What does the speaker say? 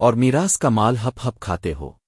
اور میراث کا مال ہپ ہپ کھاتے ہو۔